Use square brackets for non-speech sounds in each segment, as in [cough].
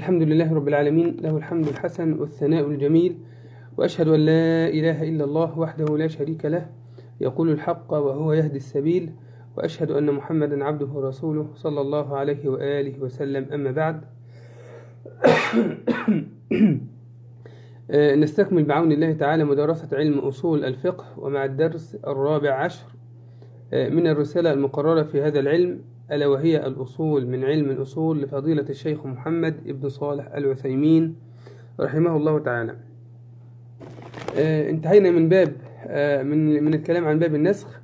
الحمد لله رب العالمين له الحمد الحسن والثناء الجميل وأشهد أن لا إله إلا الله وحده لا شريك له يقول الحق وهو يهدي السبيل وأشهد أن محمدا عبده ورسوله صلى الله عليه وآله وسلم. أما بعد [coughs] نستكمل بعون الله تعالى مدرسة علم أصول الفقه ومع الدرس الرابع عشر من الرسالة المقررة في هذا العلم ألا وهي الأصول من علم الأصول لفضيلة الشيخ محمد ابن صالح العثيمين رحمه الله تعالى. انتهينا من باب من من الكلام عن باب النسخ.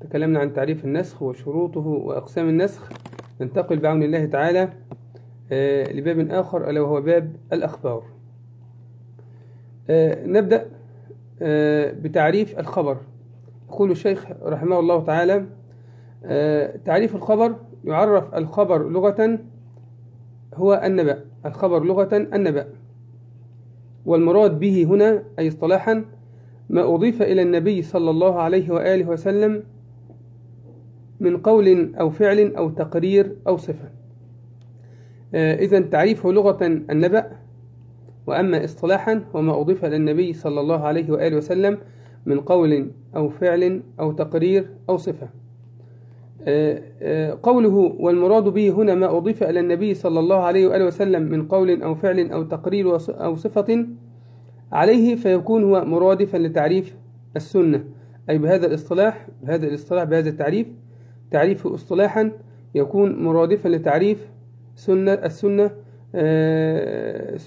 تكلمنا عن تعريف النسخ وشروطه وأقسام النسخ. ننتقل بعون الله تعالى لباب آخر ألا وهو باب الأخبار. نبدأ بتعريف الخبر. يقول الشيخ رحمه الله تعالى تعريف الخبر يعرف الخبر لغة هو النبأ. الخبر لغة النبأ. والمراد به هنا أي اصطلاحا ما أضيف إلى النبي صلى الله عليه وآله وسلم من قول أو فعل أو تقرير أو صفة. إذا تعريفه لغة النبأ وأما اصطلاحا وما أضيف إلى النبي صلى الله عليه وآله وسلم من قول أو فعل أو تقرير أو صفة. قوله والمراد به هنا ما أضيف إلى النبي صلى الله عليه وآله وسلم من قول أو فعل أو تقرير أو صفة عليه فيكون هو مرادفا لتعريف السنة. أي بهذا الاصطلاح بهذا الاصطلاح بهذا التعريف. تعريفه اصطلاحا يكون مرادفا لتعريف سنة السنة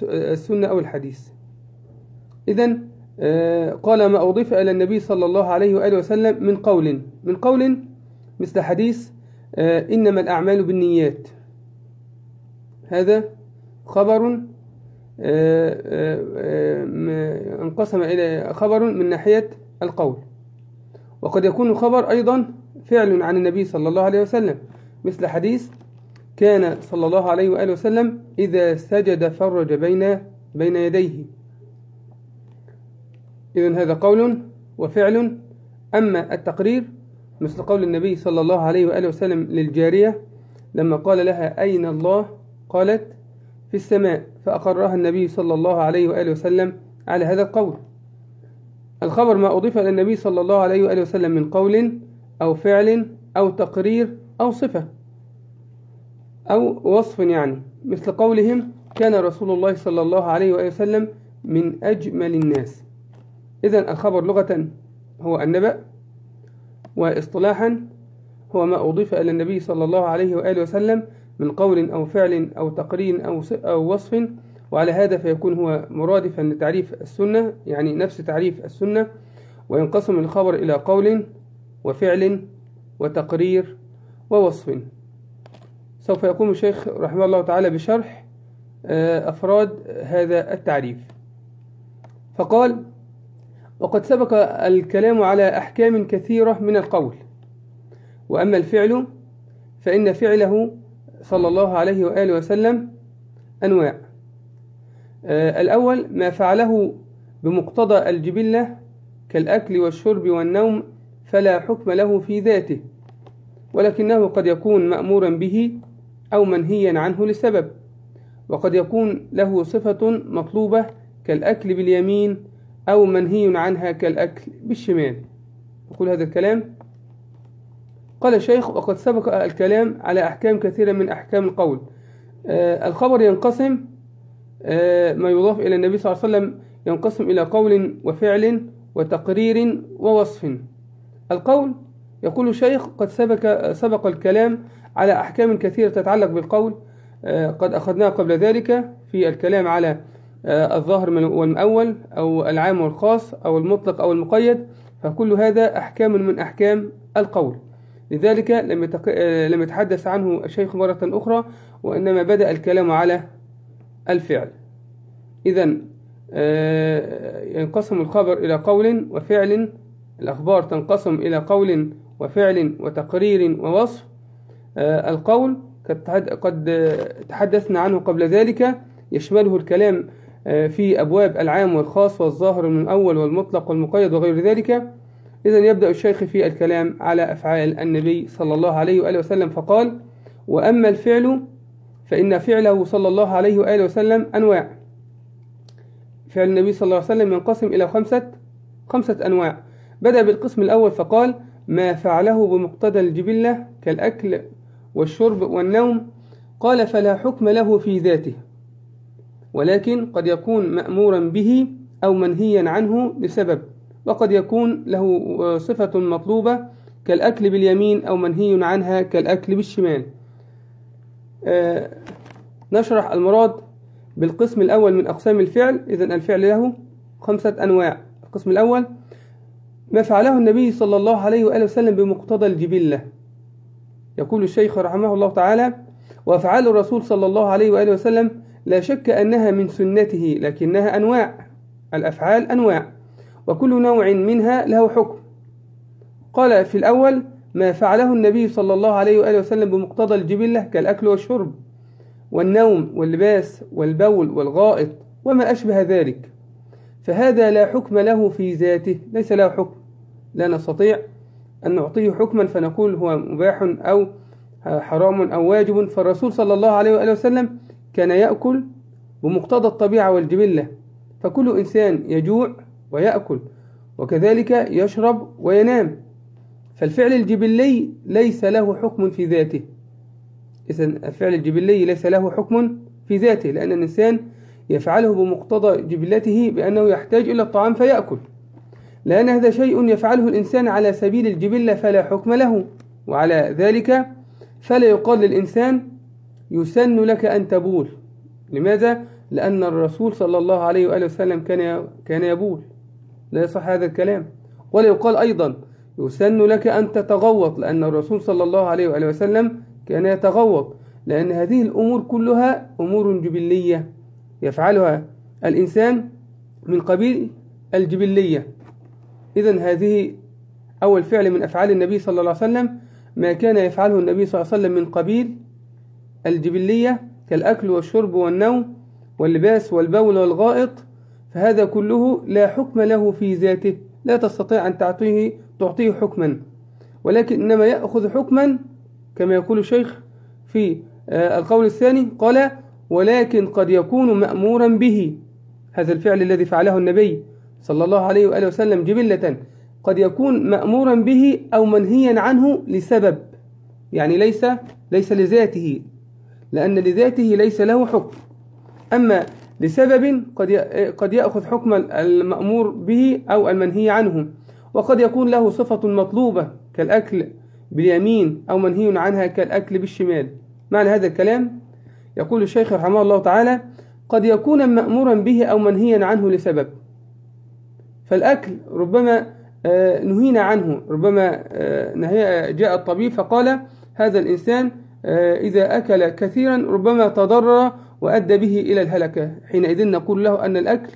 السنة أو الحديث. إذا قال ما أضيف إلى النبي صلى الله عليه وآله وسلم من قول من قول مثل حديث إنما الأعمال بالنيات. هذا خبر انقسم إلى خبر من ناحية القول. وقد يكون خبر أيضا فعل عن النبي صلى الله عليه وسلم. مثل حديث كان صلى الله عليه وآله وسلم إذا سجد فرج بين بين يديه. إذن هذا قول وفعل. أما التقرير مثل قول النبي صلى الله عليه وآله وسلم للجارية لما قال لها أين الله؟ قالت في السماء. فأقرها النبي صلى الله عليه وآله وسلم على هذا القول. الخبر ما أضيف إلى النبي صلى الله عليه وآله وسلم من قول أو فعل أو تقرير أو صفة أو وصف يعني. مثل قولهم كان رسول الله صلى الله عليه وآله وسلم من أجمل الناس. إذا الخبر لغة هو النبأ. واصطلاحا هو ما أضيف إلى النبي صلى الله عليه وآله وسلم من قول أو فعل أو تقرير أو أو وصف وعلى هذا فيكون هو مرادفا لتعريف السنة يعني نفس تعريف السنة وينقسم الخبر إلى قول وفعل وتقرير ووصف. سوف يقوم الشيخ رحمه الله تعالى بشرح أفراد هذا التعريف. فقال وقد سبق الكلام على أحكام كثيرة من القول. وأما الفعل فإن فعله صلى الله عليه وآله وسلم أنواع. الأول ما فعله بمقتضى الجبلة كالأكل والشرب والنوم فلا حكم له في ذاته ولكنه قد يكون مأمورا به أو منهيا عنه لسبب وقد يكون له صفة مطلوبة كالأكل باليمين أو منهي عنها كالأكل بالشمال. أقول هذا الكلام. قال الشيخ وقد سبق الكلام على أحكام كثيرة من أحكام القول. آه الخبر ينقسم آه ما يضاف إلى النبي صلى الله عليه وسلم ينقسم إلى قول وفعل وتقرير ووصف. القول يقول الشيخ قد سبق, سبق الكلام على أحكام كثيرة تتعلق بالقول آه قد أخذناها قبل ذلك في الكلام على الظاهر والمؤول أو العام والخاص أو المطلق أو المقيد فكل هذا أحكام من أحكام القول. لذلك لم لم يتحدث عنه الشيخ مرة أخرى وإنما بدأ الكلام على الفعل. إذا ينقسم الخبر إلى قول وفعل الأخبار تنقسم إلى قول وفعل وتقرير ووصف. القول قد تحدثنا عنه قبل ذلك يشمله الكلام في أبواب العام والخاص والظاهر من الأول والمطلق والمقيد وغير ذلك. إذا يبدأ الشيخ في الكلام على أفعال النبي صلى الله عليه وآله وسلم فقال وأما الفعل فإن فعله صلى الله عليه وآله وسلم أنواع. فعل النبي صلى الله عليه وسلم ينقسم إلى خمسة خمسة أنواع. بدأ بالقسم الأول فقال ما فعله بمقتضى الجبلة كالأكل والشرب والنوم؟ قال فلا حكم له في ذاته. ولكن قد يكون مأمورا به أو منهيا عنه لسبب وقد يكون له صفة مطلوبة كالأكل باليمين أو منهي عنها كالأكل بالشمال. آه نشرح المراد بالقسم الأول من أقسام الفعل. إذن الفعل له خمسة أنواع. القسم الأول ما فعله النبي صلى الله عليه وآله وسلم بمقتضى الجبلة. يقول الشيخ رحمه الله تعالى وأفعال الرسول صلى الله عليه وآله وسلم لا شك أنها من سنته لكنها أنواع. الأفعال أنواع. وكل نوع منها له حكم. قال في الأول ما فعله النبي صلى الله عليه وآله وسلم بمقتضى الجبلة كالأكل والشرب والنوم واللباس والبول والغائط وما أشبه ذلك. فهذا لا حكم له في ذاته ليس له حكم. لا نستطيع أن نعطيه حكما فنقول هو مباح أو حرام أو واجب. فالرسول صلى الله عليه وآله وسلم كان يأكل بمقتضى الطبيعة والجبلة فكل إنسان يجوع ويأكل وكذلك يشرب وينام. فالفعل الجبلي ليس له حكم في ذاته. إذا الفعل الجبلي ليس له حكم في ذاته لأن الإنسان يفعله بمقتضى جبلته بأنه يحتاج إلى الطعام فيأكل. لأن هذا شيء يفعله الإنسان على سبيل الجبلة فلا حكم له وعلى ذلك فلا يقال للإنسان يسن لك أن تبول. لماذا؟ لأن الرسول صلى الله عليه وآله وسلم كان كان يبول. لا يصح هذا الكلام. ولا يقال أيضا يسن لك أن تتغوط لأن الرسول صلى الله عليه وآله وسلم كان يتغوط. لأن هذه الأمور كلها أمور جبلية يفعلها الإنسان من قبيل الجبلية. إذا هذه أول فعل من أفعال النبي صلى الله عليه وسلم ما كان يفعله النبي صلى الله عليه وسلم من قبيل الجبلية كالأكل والشرب والنوم واللباس والبول والغائط فهذا كله لا حكم له في ذاته لا تستطيع أن تعطيه تعطيه حكما. ولكن إنما يأخذ حكما كما يقول الشيخ في القول الثاني قال ولكن قد يكون مأمورا به. هذا الفعل الذي فعله النبي صلى الله عليه وآله وسلم جبلة. قد يكون مأمورا به أو منهيا عنه لسبب يعني ليس ليس لذاته. لأن لذاته ليس له حكم. أما لسبب قد قد يأخذ حكم المأمور به أو المنهي عنه وقد يكون له صفة مطلوبة كالأكل باليمين أو منهي عنها كالأكل بالشمال. معنى هذا الكلام؟ يقول الشيخ رحمه الله تعالى قد يكون مأمورا به أو منهيا عنه لسبب. فالأكل ربما نهينا عنه ربما جاء الطبيب فقال هذا الإنسان إذا أكل كثيرا ربما تضرر وأدى به إلى الهلكة. حينئذ نقول له أن الأكل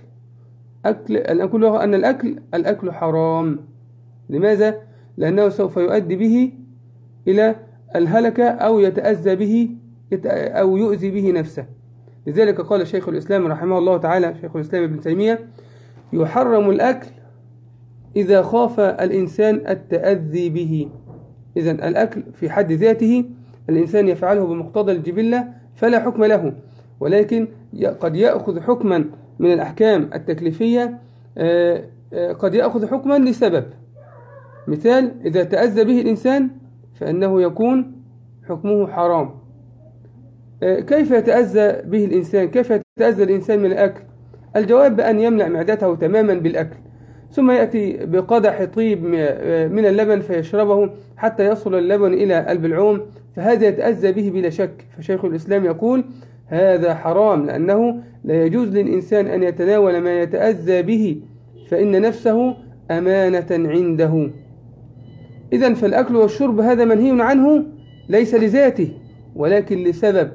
أكل نقول له أن الأكل الأكل حرام. لماذا؟ لأنه سوف يؤدي به إلى الهلكة أو يتأذى به أو يؤذي به نفسه. لذلك قال شيخ الإسلام رحمه الله تعالى شيخ الإسلام ابن تيمية يحرم الأكل إذا خاف الإنسان التأذي به. إذا الأكل في حد ذاته الإنسان يفعله بمقتضى الجبلة فلا حكم له ولكن قد يأخذ حكما من الأحكام التكليفية قد يأخذ حكما لسبب. مثال إذا تأذى به الإنسان فإنه يكون حكمه حرام. كيف يتأذى به الإنسان؟ كيف يتأذى الإنسان من الأكل؟ الجواب بأن يملأ معدته تماما بالأكل. ثم يأتي بقدح طيب من اللبن فيشربه حتى يصل اللبن إلى البلعوم. فهذا يتأذى به بلا شك. فشيخ الإسلام يقول هذا حرام لأنه لا يجوز للإنسان أن يتناول ما يتأذى به فإن نفسه أمانة عنده. إذا فالأكل والشرب هذا منهي عنه ليس لذاته ولكن لسبب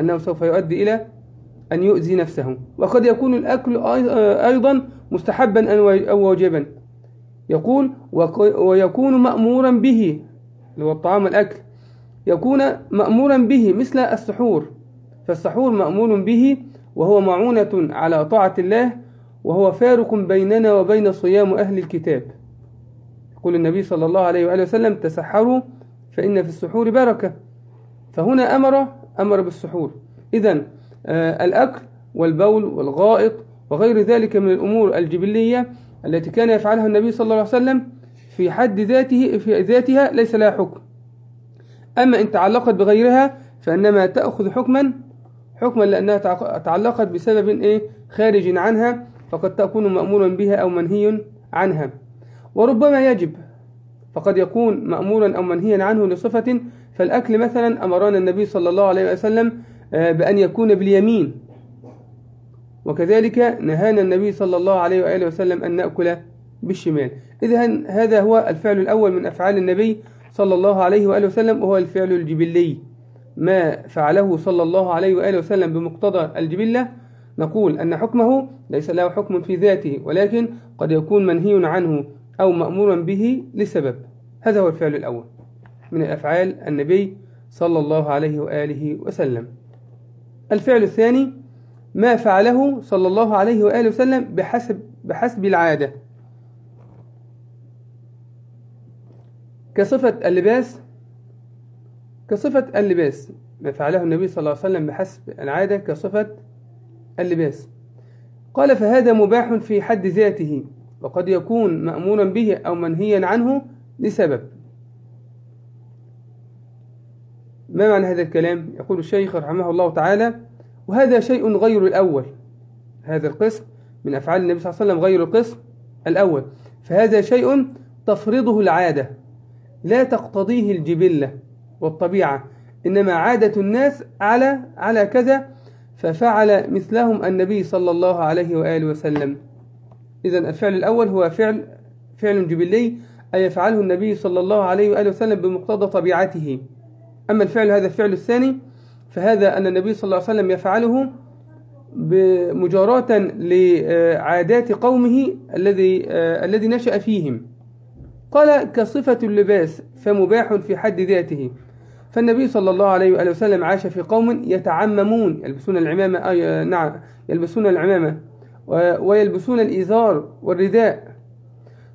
أنه سوف يؤدي إلى أن يؤذي نفسه. وقد يكون الأكل أيضا مستحبا أو واجبا. يقول ويكون مأمورا به اللي هو الطعام الأكل يكون مأمورا به مثل السحور. فالسحور مأمور به وهو معونة على طاعة الله وهو فارق بيننا وبين صيام أهل الكتاب. يقول النبي صلى الله عليه وآله وسلم تسحروا فإن في السحور بركة. فهنا أمر أمر بالسحور. إذا الأكل والبول والغائط وغير ذلك من الأمور الجبلية التي كان يفعلها النبي صلى الله عليه وسلم في حد ذاته في ذاتها ليس لها حكم. أما إن تعلقت بغيرها فإنما تأخذ حكما حكما لأنها تعلقت بسبب إيه؟ خارج عنها فقد تكون مأمورا بها أو منهي عنها. وربما يجب فقد يكون مأمورا أو منهيا عنه لصفة فالأكل مثلا أمرنا النبي صلى الله عليه وسلم آه، بأن يكون باليمين. وكذلك نهانا النبي صلى الله عليه وآله وسلم أن نأكل بالشمال. إذا هذا هو الفعل الأول من أفعال النبي صلى الله عليه وآله وسلم وهو الفعل الجبلي. ما فعله صلى الله عليه وآله وسلم بمقتضى الجبلة؟ نقول أن حكمه ليس له حكم في ذاته ولكن قد يكون منهي عنه أو مأمورا به لسبب. هذا هو الفعل الأول من الأفعال النبي صلى الله عليه وآله وسلم. الفعل الثاني ما فعله صلى الله عليه وآله وسلم بحسب, بحسب العادة. كصفة اللباس كصفة اللباس. فعله النبي صلى الله عليه وسلم بحسب العادة كصفة اللباس. قال فهذا مباح في حد ذاته وقد يكون مأمورا به أو منهيا عنه لسبب. ما معنى هذا الكلام؟ يقول الشيخ رحمه الله تعالى وهذا شيء غير الأول. هذا القسم من أفعال النبي صلى الله عليه وسلم غير القسم الأول. فهذا شيء تفرضه العادة. لا تقتضيه الجبلة والطبيعة إنما عادة الناس على على كذا ففعل مثلهم النبي صلى الله عليه وآله وسلم. إذا الفعل الأول هو فعل فعل جبلي أي يفعله النبي صلى الله عليه وآله وسلم بمقتضى طبيعته. أما الفعل هذا الفعل الثاني فهذا أن النبي صلى الله عليه وسلم يفعله مجاراة لعادات قومه الذي الذي نشأ فيهم. قال كصفة اللباس فمباح في حد ذاته. فالنبي صلى الله عليه وآله وسلم عاش في قوم يتعممون يلبسون العمامة آه نعم يلبسون العمامة ويلبسون الإزار والرداء.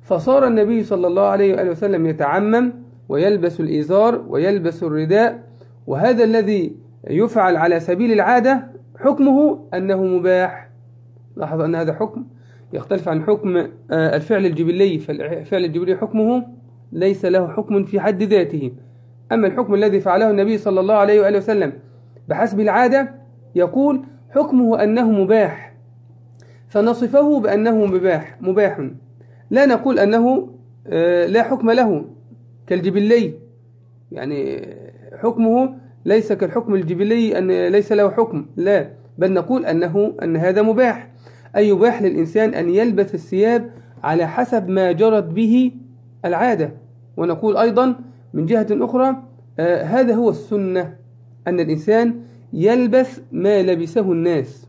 فصار النبي صلى الله عليه وآله وسلم يتعمم ويلبس الإزار ويلبس الرداء. وهذا الذي يفعل على سبيل العادة حكمه أنه مباح. لاحظ أن هذا حكم؟ يختلف عن حكم آه، الفعل الجبلي فالفعل الجبلي حكمه ليس له حكم في حد ذاته. أما الحكم الذي فعله النبي صلى الله عليه وآله وسلم بحسب العادة يقول حكمه أنه مباح فنصفه بأنه مباح مباح. لا نقول أنه آه، لا حكم له كالجبلي. يعني حكمه ليس كالحكم الجبلي أن ليس له حكم لا. بل نقول أنه أن هذا مباح. أي يباح للإنسان أن يلبس الثياب على حسب ما جرت به العادة. ونقول أيضا من جهة أخرى آه هذا هو السنة أن الإنسان يلبس ما لبسه الناس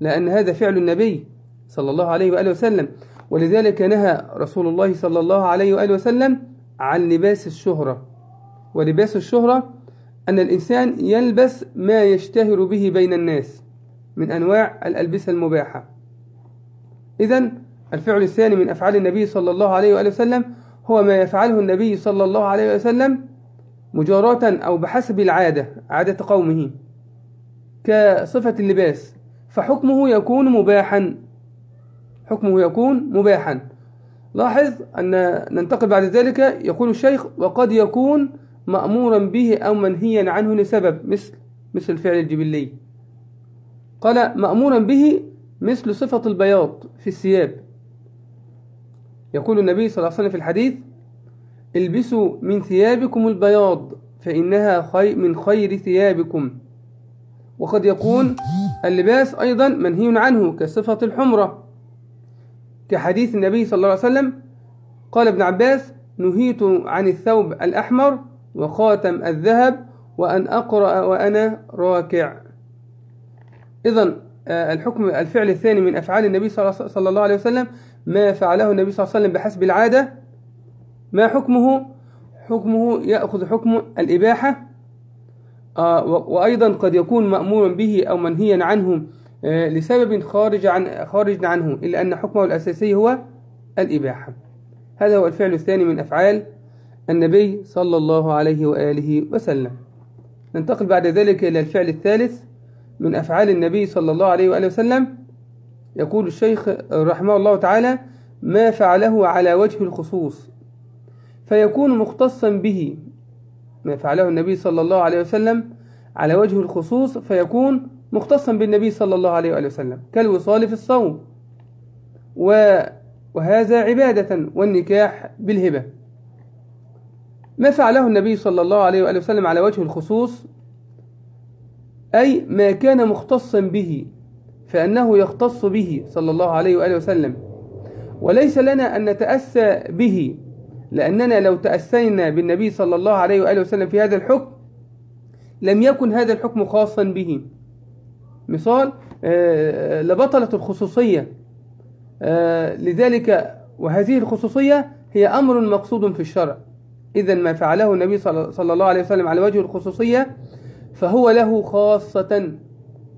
لأن هذا فعل النبي صلى الله عليه وآله وسلم. ولذلك نهى رسول الله صلى الله عليه وآله وسلم عن لباس الشهرة. ولباس الشهرة أن الإنسان يلبس ما يشتهر به بين الناس. من أنواع الألبسة المباحة. إذا الفعل الثاني من أفعال النبي صلى الله عليه وآله وسلم هو ما يفعله النبي صلى الله عليه وسلم مجاراة أو بحسب العادة عادة قومه كصفة اللباس. فحكمه يكون مباحا. حكمه يكون مباحا. لاحظ أن ننتقل بعد ذلك يقول الشيخ وقد يكون مأمورا به أو منهيا عنه لسبب مثل مثل الفعل الجبلي. قال مأمورا به مثل صفة البياض في الثياب. يقول النبي صلى الله عليه وسلم في الحديث البسوا من ثيابكم البياض فإنها من خير ثيابكم. وقد يكون اللباس أيضا منهي عنه كصفة الحمرة. كحديث النبي صلى الله عليه وسلم قال ابن عباس نهيت عن الثوب الأحمر وخاتم الذهب وأن أقرأ وأنا راكع. إذا آه، الحكم الفعل الثاني من أفعال النبي صلى الله عليه وسلم ما فعله النبي صلى الله عليه وسلم بحسب العادة ما حكمه؟ حكمه يأخذ حكم الإباحة آه، وأيضا قد يكون مأمورا به أو منهيا عنه آه، لسبب خارج عن خارج عنه إلا أن حكمه الأساسي هو الإباحة. هذا هو الفعل الثاني من أفعال النبي صلى الله عليه وآله وسلم. ننتقل بعد ذلك إلى الفعل الثالث. من أفعال النبي صلى الله عليه وآله وسلم. يقول الشيخ رحمه الله تعالى ما فعله على وجه الخصوص فيكون مختصا به ما فعله النبي صلى الله عليه وسلم على وجه الخصوص فيكون مختصا بالنبي صلى الله عليه وآله وسلم كالوصال في الصوم. وهذا عبادة والنكاح بالهبة. ما فعله النبي صلى الله عليه وآله وسلم على وجه الخصوص؟ أي ما كان مختصا به فأنه يختص به صلى الله عليه وآله وسلم. وليس لنا أن نتأسى به لأننا لو تأسينا بالنبي صلى الله عليه وآله وسلم في هذا الحكم لم يكن هذا الحكم خاصا به. مثال آه، لبطلت الخصوصية. آه، لذلك وهذه الخصوصية هي أمر مقصود في الشرع. إذا ما فعله النبي صلى الله عليه وسلم على وجه الخصوصية فهو له خاصة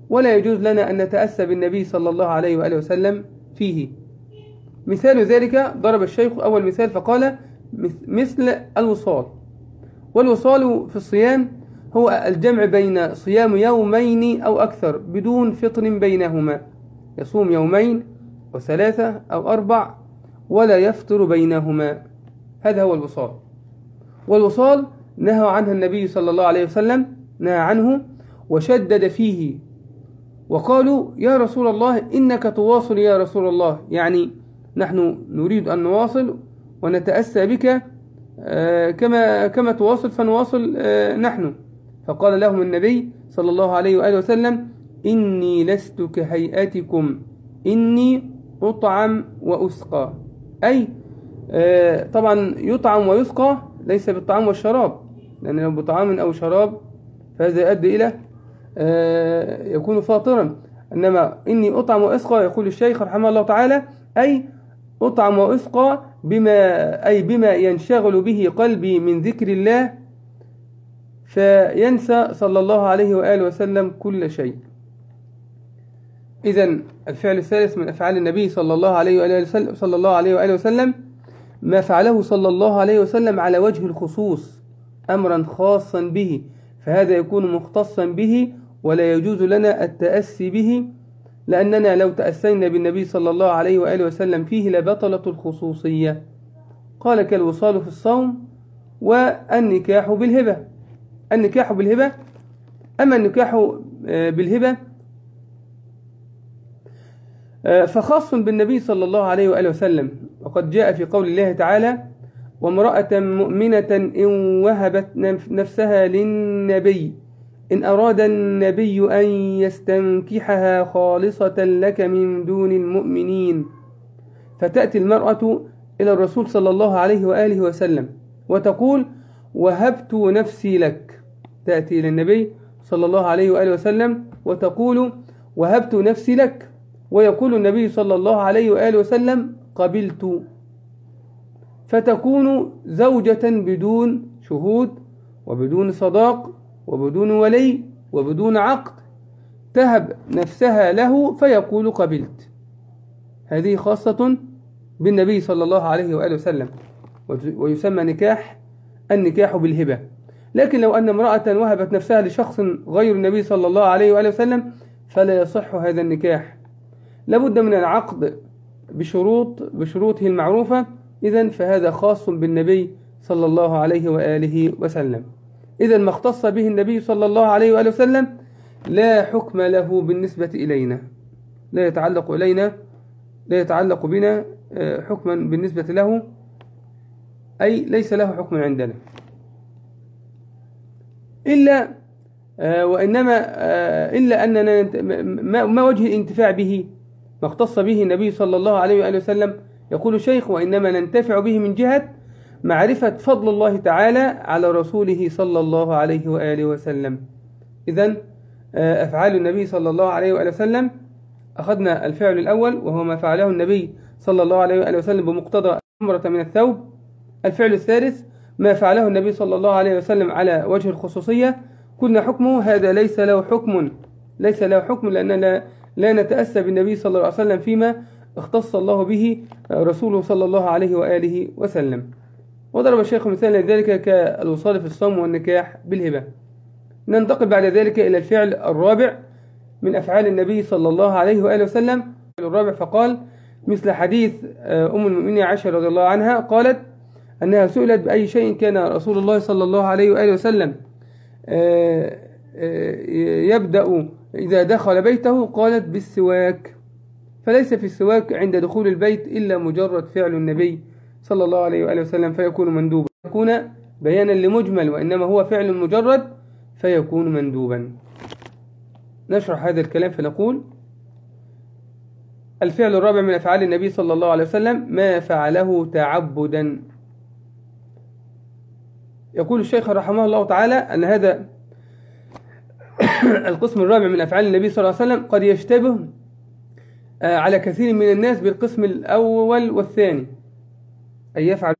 ولا يجوز لنا أن نتأسى بالنبي صلى الله عليه وآله وسلم فيه. مثال ذلك ضرب الشيخ أول مثال فقال مثل الوصال. والوصال في الصيام هو الجمع بين صيام يومين أو أكثر بدون فطر بينهما. يصوم يومين وثلاثة أو أربع ولا يفطر بينهما. هذا هو الوصال. والوصال نهى عنها النبي صلى الله عليه وسلم عنه وشدد فيه. وقالوا يا رسول الله إنك تواصل يا رسول الله. يعني نحن نريد أن نواصل ونتأسى بك آه، كما كما تواصل فنواصل آه، نحن. فقال لهم النبي صلى الله عليه وآله وسلم إني لست كهيئتكم إني أطعم وأسقى. أي آه، طبعا يطعم ويسقى ليس بالطعام والشراب لأن لو بطعام أو شراب فهذا يؤدي إلى يكون فاطرا. إنما إني أطعم وأسقى يقول الشيخ رحمه الله تعالى أي أطعم وأسقى بما أي بما ينشغل به قلبي من ذكر الله فينسى صلى الله عليه وآله وسلم كل شيء. إذا الفعل الثالث من أفعال النبي صلى الله عليه وآله وسلم صلى الله عليه وآله وسلم ما فعله صلى الله عليه وسلم على وجه الخصوص أمرا خاصا به. فهذا يكون مختصا به ولا يجوز لنا التأسي به لأننا لو تأسينا بالنبي صلى الله عليه وآله وسلم فيه لبطلت الخصوصية. قال كالوصال في الصوم والنكاح بالهبة. النكاح بالهبة أما النكاح آه، بالهبة آه، فخاص بالنبي صلى الله عليه وآله وسلم. وقد جاء في قول الله تعالى وامرأة مؤمنة إن وهبت نفسها للنبي. إن أراد النبي أن يستنكحها خالصة لك من دون المؤمنين. فتأتي المرأة إلى الرسول صلى الله عليه وآله وسلم وتقول وهبت نفسي لك. تأتي إلى النبي صلى الله عليه وآله وسلم وتقول وهبت نفسي لك. ويقول النبي صلى الله عليه وآله وسلم قبلت. فتكون زوجة بدون شهود وبدون صداق وبدون ولي وبدون عقد. تهب نفسها له فيقول قبلت. هذه خاصة بالنبي صلى الله عليه وآله وسلم ويسمى نكاح النكاح بالهبة. لكن لو أن امرأة وهبت نفسها لشخص غير النبي صلى الله عليه وآله وسلم فلا يصح هذا النكاح. لابد من العقد بشروط بشروطه المعروفة إذا فهذا خاص بالنبي صلى الله عليه وآله وسلم. إذا ما اختص به النبي صلى الله عليه وآله وسلم لا حكم له بالنسبة إلينا. لا يتعلق إلينا لا يتعلق بنا آه، حكما بالنسبة له أي ليس له حكم عندنا. إلا آه، وإنما آه، إلا أننا ما وجه الانتفاع به ما اختص به النبي صلى الله عليه وآله وسلم يقول الشيخ وإنما ننتفع به من جهة معرفة فضل الله تعالى على رسوله صلى الله عليه وآله وسلم. إذا آه، أفعال النبي صلى الله عليه وآله وسلم أخذنا الفعل الأول وهو ما فعله النبي صلى الله عليه وآله وسلم بمقتضى عمرة من الثوب. الفعل الثالث ما فعله النبي صلى الله عليه وسلم على وجه الخصوصية. كنا حكمه هذا ليس له حكم ليس له حكم لأننا لا نتأسى بالنبي صلى الله عليه وسلم فيما اختص الله به رسوله صلى الله عليه وآله وسلم. وضرب الشيخ مثال ذلك كالوصال في الصوم والنكاح بالهبة. ننتقل بعد ذلك إلى الفعل الرابع من أفعال النبي صلى الله عليه وآله وسلم. الرابع فقال مثل حديث أم المؤمنين عائشة رضي الله عنها قالت أنها سئلت بأي شيء كان رسول الله صلى الله عليه وآله وسلم يبدأ إذا دخل بيته قالت بالسواك فليس في السواك عند دخول البيت إلا مجرد فعل النبي صلى الله عليه وآله وسلم فيكون مندوبا. يكون بيانا لمجمل وإنما هو فعل مجرد فيكون مندوبا. نشرح هذا الكلام فنقول الفعل الرابع من أفعال النبي صلى الله عليه وسلم ما فعله تعبدا. يقول الشيخ رحمه الله تعالى أن هذا [coughs] القسم الرابع من أفعال النبي صلى الله عليه وسلم قد يشتبه على كثير من الناس بالقسم الأول والثاني. أن يفعل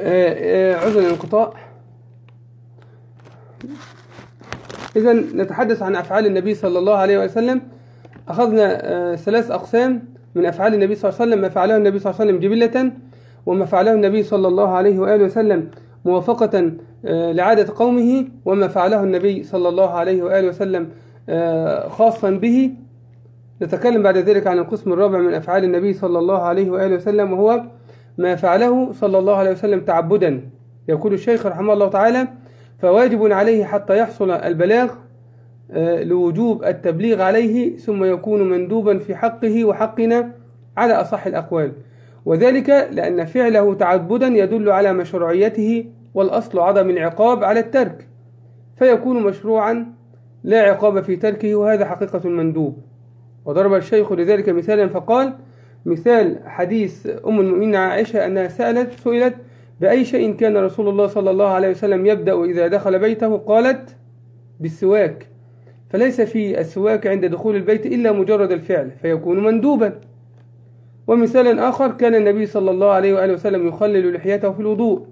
آه، آه، الانقطاع إذا نتحدث عن أفعال النبي صلى الله عليه وسلم. أخذنا آه، ثلاث أقسام من أفعال النبي صلى الله عليه وسلم. ما فعله النبي صلى الله عليه وسلم جبلة وما فعله النبي صلى الله عليه وآله وسلم موافقة لعادة قومه وما فعله النبي صلى الله عليه وآله وسلم خاصا به. نتكلم بعد ذلك عن القسم الرابع من أفعال النبي صلى الله عليه وآله وسلم وهو ما فعله صلى الله عليه وسلم تعبدا. يقول الشيخ رحمه الله تعالى فواجب عليه حتى يحصل البلاغ آه، لوجوب التبليغ عليه ثم يكون مندوبا في حقه وحقنا على أصح الأقوال. وذلك لأن فعله تعبدا يدل على مشروعيته والأصل عدم العقاب على الترك فيكون مشروعا لا عقاب في تركه وهذا حقيقة المندوب وضرب الشيخ لذلك مثالا فقال مثال حديث أم المؤمنين عائشة أنها سألت سئلت بأي شيء كان رسول الله صلى الله عليه وسلم يبدأ إذا دخل بيته قالت بالسواك. فليس في السواك عند دخول البيت إلا مجرد الفعل فيكون مندوبا. ومثال آخر كان النبي صلى الله عليه وآله وسلم يخلل لحيته في الوضوء.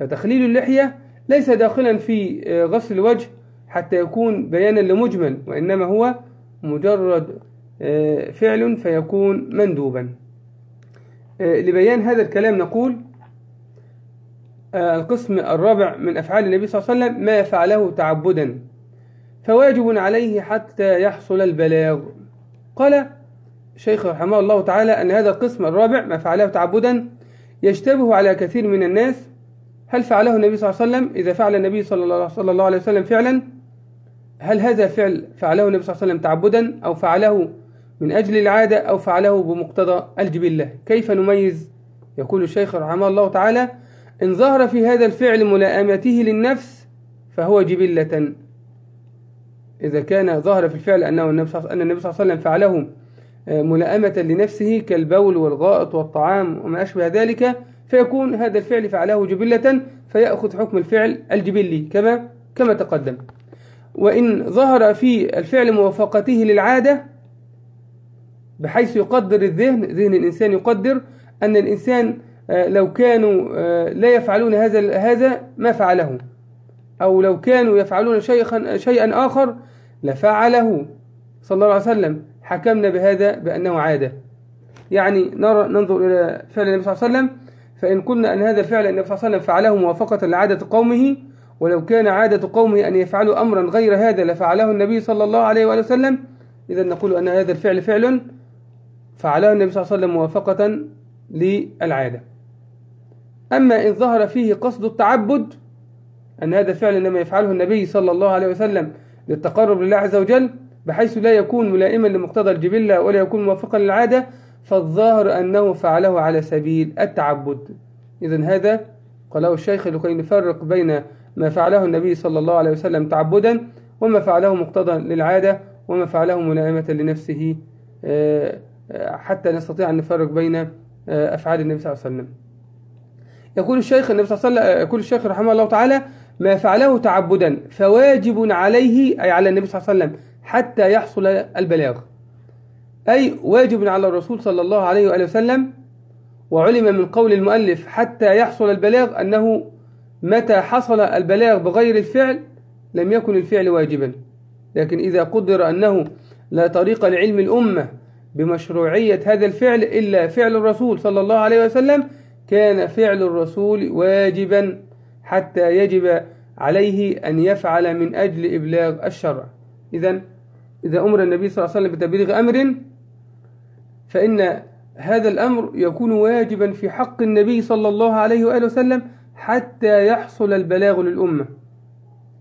فتخليل اللحية ليس داخلا في غسل الوجه حتى يكون بيانا لمجمل وإنما هو مجرد آه، فعل فيكون مندوبا. آه، لبيان هذا الكلام نقول آه، القسم الرابع من أفعال النبي صلى الله عليه وسلم ما فعله تعبدا فواجب عليه حتى يحصل البلاغ. قال شيخ رحمه الله تعالى أن هذا القسم الرابع ما فعله تعبدا يشتبه على كثير من الناس. هل فعله النبي صلى الله عليه وسلم؟ إذا فعل النبي صلى الله عليه وسلم فعلا هل هذا فعل فعله النبي صلى الله عليه وسلم تعبدا أو فعله من أجل العادة أو فعله بمقتضى الجبلة؟ كيف نميز؟ يقول الشيخ رحمه الله تعالى إن ظهر في هذا الفعل ملائمته للنفس فهو جبلة. إذا كان ظهر في الفعل أنه النبي صلى الله عليه وسلم فعله آه، ملائمة لنفسه كالبول والغائط والطعام وما أشبه ذلك فيكون هذا الفعل فعله جبلة فيأخذ حكم الفعل الجبلي كما كما تقدم. وإن ظهر في الفعل موافقته للعادة بحيث يقدر الذهن ذهن الإنسان يقدر أن الإنسان لو كانوا آه، لا يفعلون هذا هذا ما فعله. أو لو كانوا يفعلون شيئا شيئا آخر لفعله. صلى الله عليه وسلم. حكمنا بهذا بأنه عادة. يعني نرى ننظر إلى فعل النبي صلى الله عليه وسلم. فإن قلنا أن هذا الفعل النبي صلى الله عليه وسلم فعله موافقة لعادة قومه ولو كان عادة قومه أن يفعلوا أمرا غير هذا لفعله النبي صلى الله عليه وآله وسلم إذا نقول أن هذا الفعل فعل فعله النبي صلى الله عليه وسلم موافقة للعادة. أما إن ظهر فيه قصد التعبد أن هذا الفعل إنما يفعله النبي صلى الله عليه وسلم للتقرب لله عز وجل بحيث لا يكون ملائما لمقتضى الجبلة ولا يكون موافقا للعادة فالظاهر أنه فعله على سبيل التعبد. إذا هذا قاله الشيخ لكي نفرق بين ما فعله النبي صلى الله عليه وسلم تعبدا وما فعله مقتضى للعادة وما فعله ملائمة لنفسه آه، آه، حتى نستطيع أن نفرق بين آه، أفعال النبي صلى الله عليه وسلم. يقول الشيخ النبي صلى الله عليه وسلم يقول الشيخ رحمه الله تعالى ما فعله تعبدا فواجب عليه أي على النبي صلى الله عليه وسلم حتى يحصل البلاغ. أي واجب على الرسول صلى الله عليه وآله وسلم وعلم من قول المؤلف حتى يحصل البلاغ أنه متى حصل البلاغ بغير الفعل لم يكن الفعل واجبا. لكن إذا قدر أنه لا طريق لعلم الأمة بمشروعية هذا الفعل إلا فعل الرسول صلى الله عليه وسلم كان فعل الرسول واجبا حتى يجب عليه أن يفعل من أجل إبلاغ الشرع. إذا إذا أمر النبي صلى الله عليه وسلم بتبليغ أمر فإن هذا الأمر يكون واجبا في حق النبي صلى الله عليه وآله وسلم حتى يحصل البلاغ للأمة.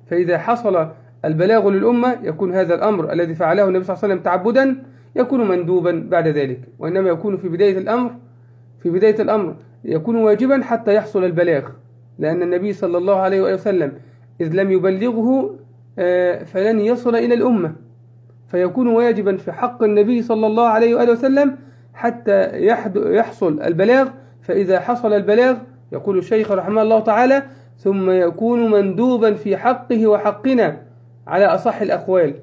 فإذا حصل البلاغ للأمة يكون هذا الأمر الذي فعله النبي صلى الله عليه وسلم تعبدا يكون مندوبا بعد ذلك. وإنما يكون في بداية الأمر في بداية الأمر يكون واجبا حتى يحصل البلاغ لأن النبي صلى الله عليه وسلم إذ لم يبلغه آه، فلن يصل إلى الأمة. فيكون واجبا في حق النبي صلى الله عليه وآله وسلم حتى يحصل البلاغ. فإذا حصل البلاغ يقول الشيخ رحمه الله تعالى ثم يكون مندوبا في حقه وحقنا على أصح الأقوال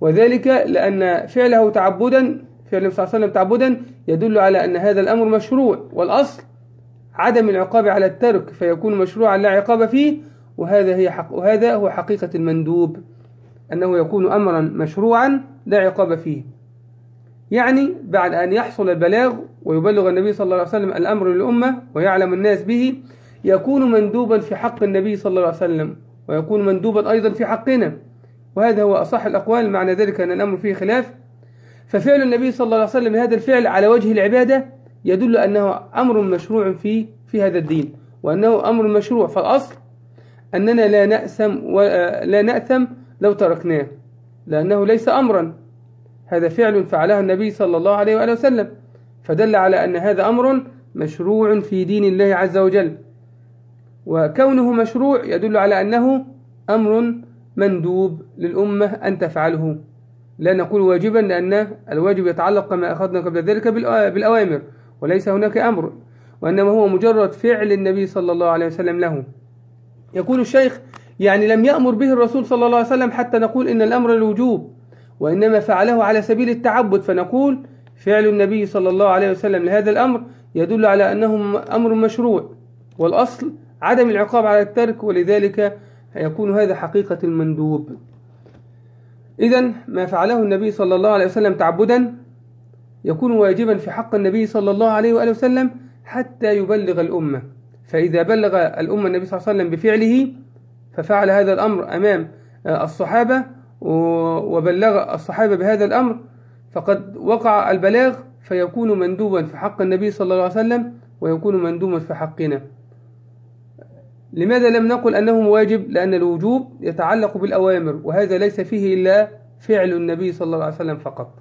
وذلك لأن فعله تعبدا فعل صلى الله عليه وسلم تعبدا يدل على أن هذا الأمر مشروع والأصل عدم العقاب على الترك فيكون مشروعا لا عقاب فيه وهذا هي حق وهذا هو حقيقة المندوب أنه يكون أمرا مشروعا لا عقاب فيه. يعني بعد أن يحصل البلاغ ويبلغ النبي صلى الله عليه وسلم الأمر للأمة ويعلم الناس به يكون مندوبا في حق النبي صلى الله عليه وسلم ويكون مندوبا أيضا في حقنا. وهذا هو أصح الأقوال معنى ذلك أن الأمر فيه خلاف. ففعل النبي صلى الله عليه وسلم هذا الفعل على وجه العبادة يدل أنه أمر مشروع في في هذا الدين وأنه أمر مشروع فالأصل أننا لا نأثم ولا نأثم لو تركناه لأنه ليس أمرا. هذا فعل فعله النبي صلى الله عليه وآله وسلم فدل على أن هذا أمر مشروع في دين الله عز وجل. وكونه مشروع يدل على أنه أمر مندوب للأمة أن تفعله. لا نقول واجبا لأن الواجب يتعلق كما أخذنا قبل ذلك بالأوامر. وليس هناك أمر وإنما هو مجرد فعل النبي صلى الله عليه وسلم له. يقول الشيخ يعني لم يأمر به الرسول صلى الله عليه وسلم حتى نقول إن الأمر الوجوب وإنما فعله على سبيل التعبد فنقول فعل النبي صلى الله عليه وسلم لهذا الأمر يدل على أنه أمر مشروع والأصل عدم العقاب على الترك ولذلك يكون هذا حقيقة المندوب. إذا ما فعله النبي صلى الله عليه وسلم تعبدا يكون واجبا في حق النبي صلى الله عليه وآله وسلم حتى يبلغ الأمة. فإذا بلغ الأمة النبي صلى الله عليه وسلم بفعله ففعل هذا الأمر أمام الصحابة وبلغ الصحابة بهذا الأمر فقد وقع البلاغ فيكون مندوبا في حق النبي صلى الله عليه وسلم ويكون مندوبا في حقنا. لماذا لم نقل أنه واجب؟ لأن الوجوب يتعلق بالأوامر وهذا ليس فيه إلا فعل النبي صلى الله عليه وسلم فقط.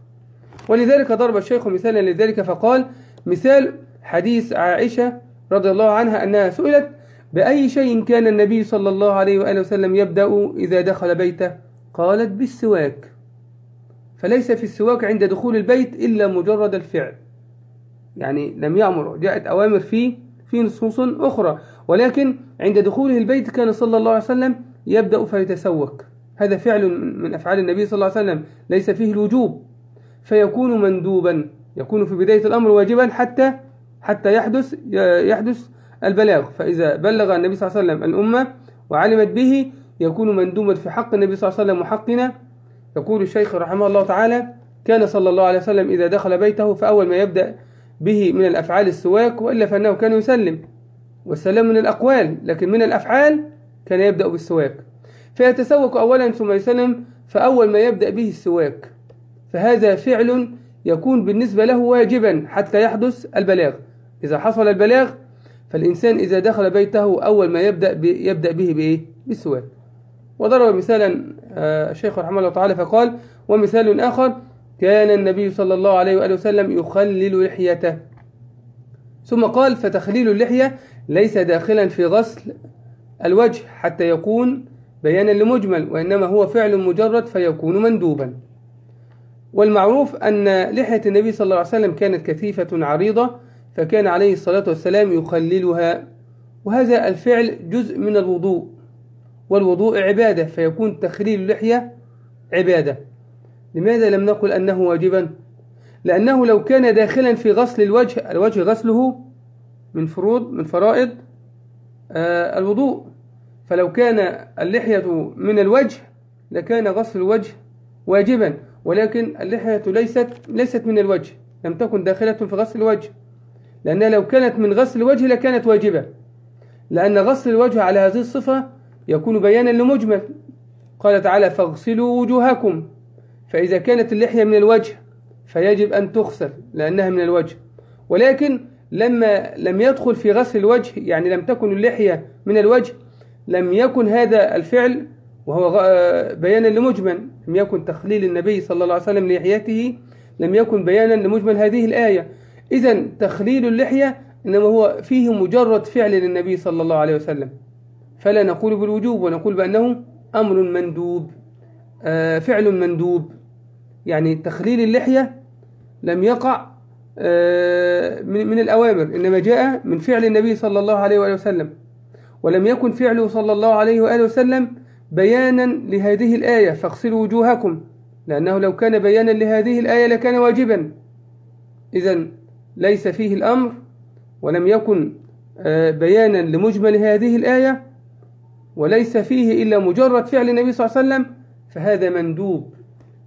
ولذلك ضرب الشيخ مثالا لذلك فقال مثال حديث عائشة رضي الله عنها أنها سئلت بأي شيء كان النبي صلى الله عليه وآله وسلم يبدأ إذا دخل بيته؟ قالت بالسواك. فليس في السواك عند دخول البيت إلا مجرد الفعل. يعني لم يأمر جاءت أوامر فيه في نصوص أخرى. ولكن عند دخوله البيت كان صلى الله عليه وسلم يبدأ فيتسوك. هذا فعل من أفعال النبي صلى الله عليه وسلم ليس فيه الوجوب. فيكون مندوبا. يكون في بداية الأمر واجبا حتى حتى يحدث يحدث البلاغ. فإذا بلغ النبي صلى الله عليه وسلم الأمة وعلمت به يكون مندوبا في حق النبي صلى الله عليه وسلم وحقنا. يقول الشيخ رحمه الله تعالى كان صلى الله عليه وسلم إذا دخل بيته فأول ما يبدأ به من الأفعال السواك وإلا فإنه كان يسلم. والسلام من الأقوال لكن من الأفعال كان يبدأ بالسواك. فيتسوك أولا ثم يسلم فأول ما يبدأ به السواك. فهذا فعل يكون بالنسبة له واجبا حتى يحدث البلاغ. إذا حصل البلاغ فالإنسان إذا دخل بيته أول ما يبدأ يبدأ به بإيه؟ بالسواك وضرب مثالا آه، الشيخ رحمه الله تعالى فقال ومثال آخر كان النبي صلى الله عليه وآله وسلم يخلل لحيته. ثم قال فتخليل اللحية ليس داخلا في غسل الوجه حتى يكون بيانا لمجمل وإنما هو فعل مجرد فيكون مندوبا. والمعروف أن لحية النبي صلى الله عليه وسلم كانت كثيفة عريضة فكان عليه الصلاة والسلام يخللها. وهذا الفعل جزء من الوضوء. والوضوء عبادة فيكون تخليل اللحية عبادة. لماذا لم نقل أنه واجبا؟ لأنه لو كان داخلا في غسل الوجه الوجه غسله من فروض من فرائض آه الوضوء. فلو كان اللحية من الوجه لكان غسل الوجه واجبا. ولكن اللحية ليست ليست من الوجه. لم تكن داخلة في غسل الوجه. لأنها لو كانت من غسل الوجه لكانت واجبة. لأن غسل الوجه على هذه الصفة يكون بيانا لمجمل. قال تعالى فاغسلوا وجوهكم. فإذا كانت اللحية من الوجه فيجب أن تغسل لأنها من الوجه. ولكن لما لم يدخل في غسل الوجه يعني لم تكن اللحية من الوجه لم يكن هذا الفعل وهو بيانا لمجمل لم يكن تخليل النبي صلى الله عليه وسلم لحيته لم يكن بيانا لمجمل هذه الآية. إذا تخليل اللحية إنما هو فيه مجرد فعل للنبي صلى الله عليه وسلم. فلا نقول بالوجوب ونقول بأنه أمر مندوب آه فعل مندوب. يعني تخليل اللحية لم يقع آه من الأوامر إنما جاء من فعل النبي صلى الله عليه وآله وسلم. ولم يكن فعله صلى الله عليه وآله وسلم بيانا لهذه الآية فاغسلوا وجوهكم لأنه لو كان بيانا لهذه الآية لكان واجبا. إذا ليس فيه الأمر ولم يكن بيانا لمجمل هذه الآية وليس فيه إلا مجرد فعل النبي صلى الله عليه وسلم فهذا مندوب.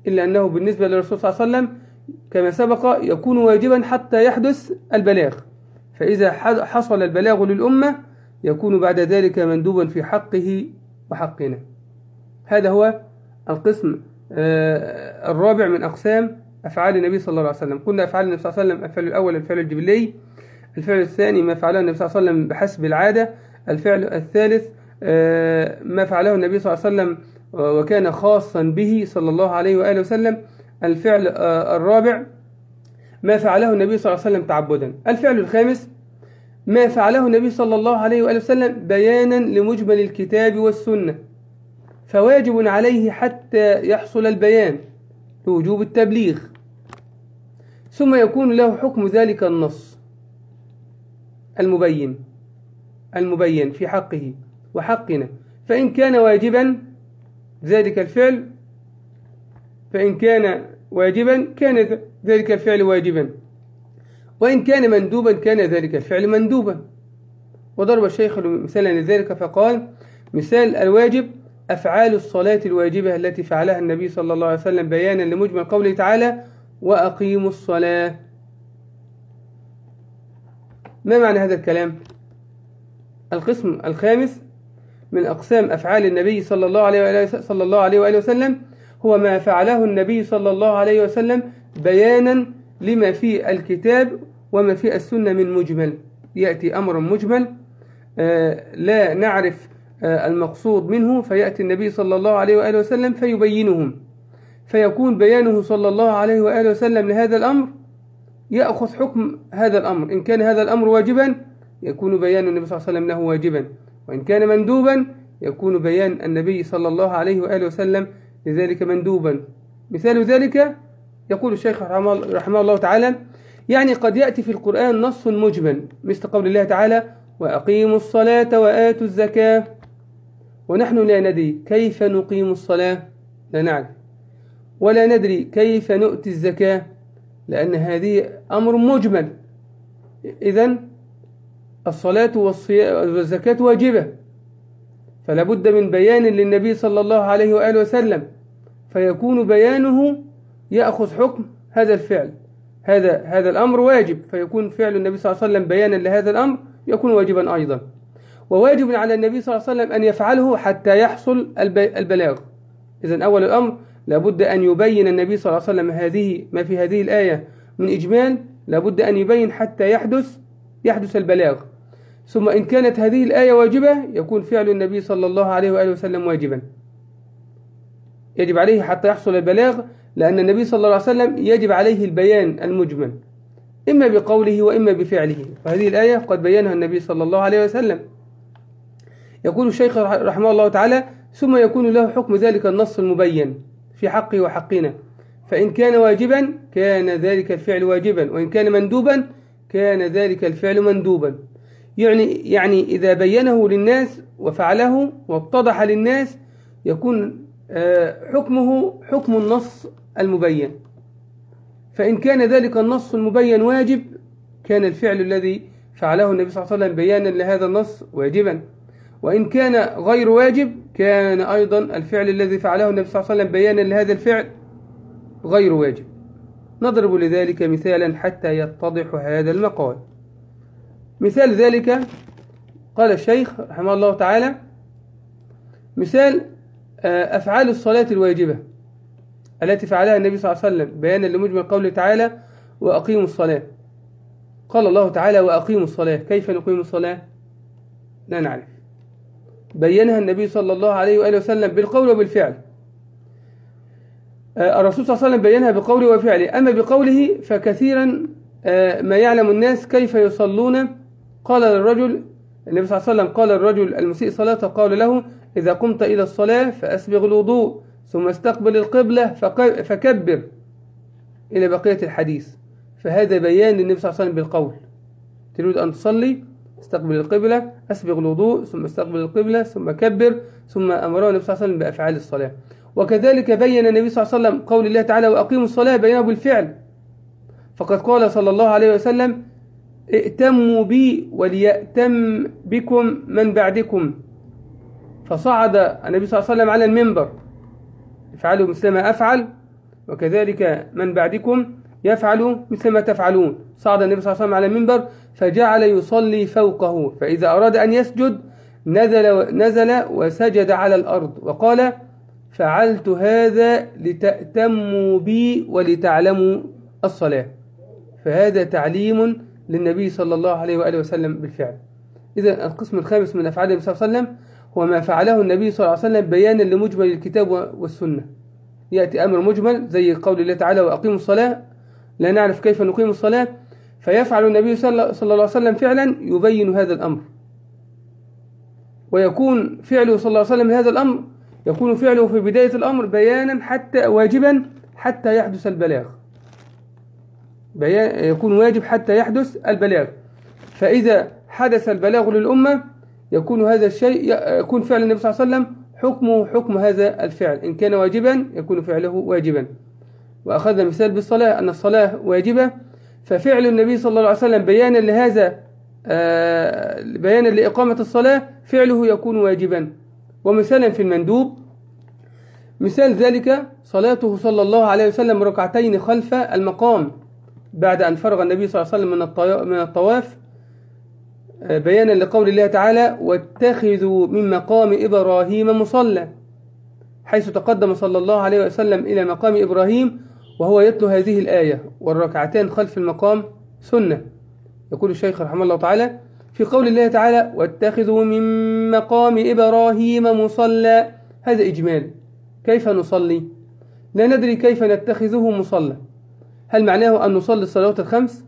إلا أنه بالنسبة للرسول صلى الله عليه وسلم كما سبق يكون واجبا حتى يحدث البلاغ. فإذا حصل البلاغ للأمة يكون بعد ذلك مندوبا في حقه وحقنا. هذا هو القسم الرابع من أقسام أفعال النبي صلى الله عليه وسلم. قلنا أفعال النبي صلى الله عليه وسلم الفعل الأول الفعل الجبلي الفعل الثاني ما فعله النبي صلى الله عليه وسلم بحسب العادة الفعل الثالث ما فعله النبي صلى الله عليه وسلم وكان خاصا به صلى الله عليه وآله وسلم. الفعل الرابع ما فعله النبي صلى الله عليه وسلم تعبدا. الفعل الخامس ما فعله النبي صلى الله عليه وآله وسلم بيانا لمجمل الكتاب والسنة. فواجب عليه حتى يحصل البيان لوجوب التبليغ. ثم يكون له حكم ذلك النص المبين المبين في حقه وحقنا. فإن كان واجبا ذلك الفعل فإن كان واجبا كان ذلك الفعل واجبا. وإن كان مندوبا كان ذلك الفعل مندوبا. وضرب الشيخ مثالا لذلك فقال مثال الواجب أفعال الصلاة الواجبة التي فعلها النبي صلى الله عليه وسلم بيانا لمجمل قوله تعالى وأقيموا الصلاة. ما معنى هذا الكلام؟ القسم الخامس من أقسام أفعال النبي صلى الله عليه وآله صلى الله عليه وآله وسلم هو ما فعله النبي صلى الله عليه وسلم بيانا لما في الكتاب وما في السنة من مجمل. يأتي أمر مجمل لا نعرف المقصود منه فيأتي النبي صلى الله عليه وآله وسلم فيبينهم. فيكون بيانه صلى الله عليه وآله وسلم لهذا الأمر يأخذ حكم هذا الأمر. إن كان هذا الأمر واجبا يكون بيان النبي صلى الله عليه وسلم له واجبا. وإن كان مندوبا يكون بيان النبي صلى الله عليه وآله وسلم لذلك مندوبا. مثال ذلك يقول الشيخ رحمه الله تعالى يعني قد يأتي في القرآن نص مجمل مثل قول الله تعالى وأقيموا الصلاة وآتوا الزكاة ونحن لا ندري كيف نقيم الصلاة لا نعرف ولا ندري كيف نؤتي الزكاة لأن هذه أمر مجمل. إذن الصلاة والزكاة واجبة. فلا بد من بيان للنبي صلى الله عليه وآله وسلم. فيكون بيانه يأخذ حكم هذا الفعل. هذا هذا الأمر واجب. فيكون فعل النبي صلى الله عليه وسلم بيانا لهذا الأمر يكون واجبا أيضا. وواجب على النبي صلى الله عليه وسلم أن يفعله حتى يحصل البلاغ. إذن أول الأمر لابد أن يبين النبي صلى الله عليه وسلم هذه ما في هذه الآية. من إجمال لابد أن يبين حتى يحدث يحدث البلاغ. ثم إن كانت هذه الآية واجبة يكون فعل النبي صلى الله عليه وآله وسلم واجبا. يجب عليه حتى يحصل البلاغ لأن النبي صلى الله عليه وسلم يجب عليه البيان المجمل. إما بقوله وإما بفعله. وهذه الآية قد بينها النبي صلى الله عليه وسلم. يقول الشيخ رحمه الله تعالى ثم يكون له حكم ذلك النص المبين في حقه وحقنا. فإن كان واجبا كان ذلك الفعل واجبا. وإن كان مندوبا كان ذلك الفعل مندوبا. يعني يعني إذا بينه للناس وفعله واتضح للناس يكون آه، حكمه حكم النص المبين. فإن كان ذلك النص المبين واجب كان الفعل الذي فعله النبي صلى الله عليه وسلم بيانا لهذا النص واجبا. وإن كان غير واجب كان أيضا الفعل الذي فعله النبي صلى الله عليه وسلم بيانا لهذا الفعل غير واجب. نضرب لذلك مثالا حتى يتضح هذا المقال. مثال ذلك قال الشيخ رحمه الله تعالى مثال آه، أفعال الصلاة الواجبة التي فعلها النبي صلى الله عليه وسلم بيانا لمجمل قوله تعالى وأقيموا الصلاة. قال الله تعالى وأقيموا الصلاة. كيف نقيم الصلاة؟ لا نعرف. بينها النبي صلى الله عليه وآله وسلم بالقول وبالفعل. آه، الرسول صلى الله عليه وسلم بينها بقوله وفعله أما بقوله فكثيرا آه، ما يعلم الناس كيف يصلون قال للرجل النبي صلى الله عليه وسلم قال الرجل المسيء صلاة قال له إذا قمت إلى الصلاة فأسبغ الوضوء ثم استقبل القبلة فكبر. إلى بقية الحديث. فهذا بيان للنبي صلى الله عليه وسلم بالقول. تريد أن تصلي؟ استقبل القبلة أسبغ الوضوء ثم استقبل القبلة ثم كبر ثم أمره النبي صلى الله عليه وسلم بأفعال الصلاة. وكذلك بين النبي صلى الله عليه وسلم قول الله تعالى وأقيموا الصلاة بينه بالفعل فقد قال صلى الله عليه وسلم ائتموا بي وليأتم بكم من بعدكم فصعد النبي صلى الله عليه وسلم على المنبر افعلوا مثل ما أفعل وكذلك من بعدكم يفعل مثل ما تفعلون. صعد النبي صلى الله عليه وسلم على المنبر فجعل يصلي فوقه. فإذا أراد أن يسجد نزل, نزل وسجد على الأرض. وقال فعلت هذا لتأتموا بي ولتعلموا الصلاة. فهذا تعليم للنبي صلى الله عليه وآله وسلم بالفعل. إذا القسم الخامس من أفعال النبي صلى الله عليه وسلم هو ما فعله النبي صلى الله عليه وسلم بيانا لمجمل الكتاب والسنة. يأتي أمر مجمل زي قول الله تعالى وأقيموا الصلاة لا نعرف كيف نقيم الصلاة. فيفعل النبي صلى الله عليه وسلم فعلا يبين هذا الأمر. ويكون فعله صلى الله عليه وسلم هذا الأمر يكون فعله في بداية الأمر بيانا حتى واجبا حتى يحدث البلاغ. يكون واجب حتى يحدث البلاغ. فإذا حدث البلاغ للأمة يكون هذا الشيء يكون فعل النبي صلى الله عليه وسلم حكمه حكم هذا الفعل. إن كان واجبا يكون فعله واجبا. وأخذ مثال بالصلاة أن الصلاة واجبة. ففعل النبي صلى الله عليه وسلم بيانا لهذا آه، بيانا لإقامة الصلاة فعله يكون واجبا. ومثالا في المندوب مثال ذلك صلاته صلى الله عليه وسلم ركعتين خلف المقام بعد أن فرغ النبي صلى الله عليه وسلم من الطواف آه، بيانا لقول الله تعالى واتخذوا من مقام إبراهيم مصلى حيث تقدم صلى الله عليه وسلم إلى مقام إبراهيم وهو يتلو هذه الآية والركعتين خلف المقام سنة. يقول الشيخ رحمه الله تعالى في قول الله تعالى واتخذوا من مقام إبراهيم مصلى. هذا إجمال. كيف نصلي؟ لا ندري كيف نتخذه مصلى. هل معناه أن نصلي الصلوات الخمس؟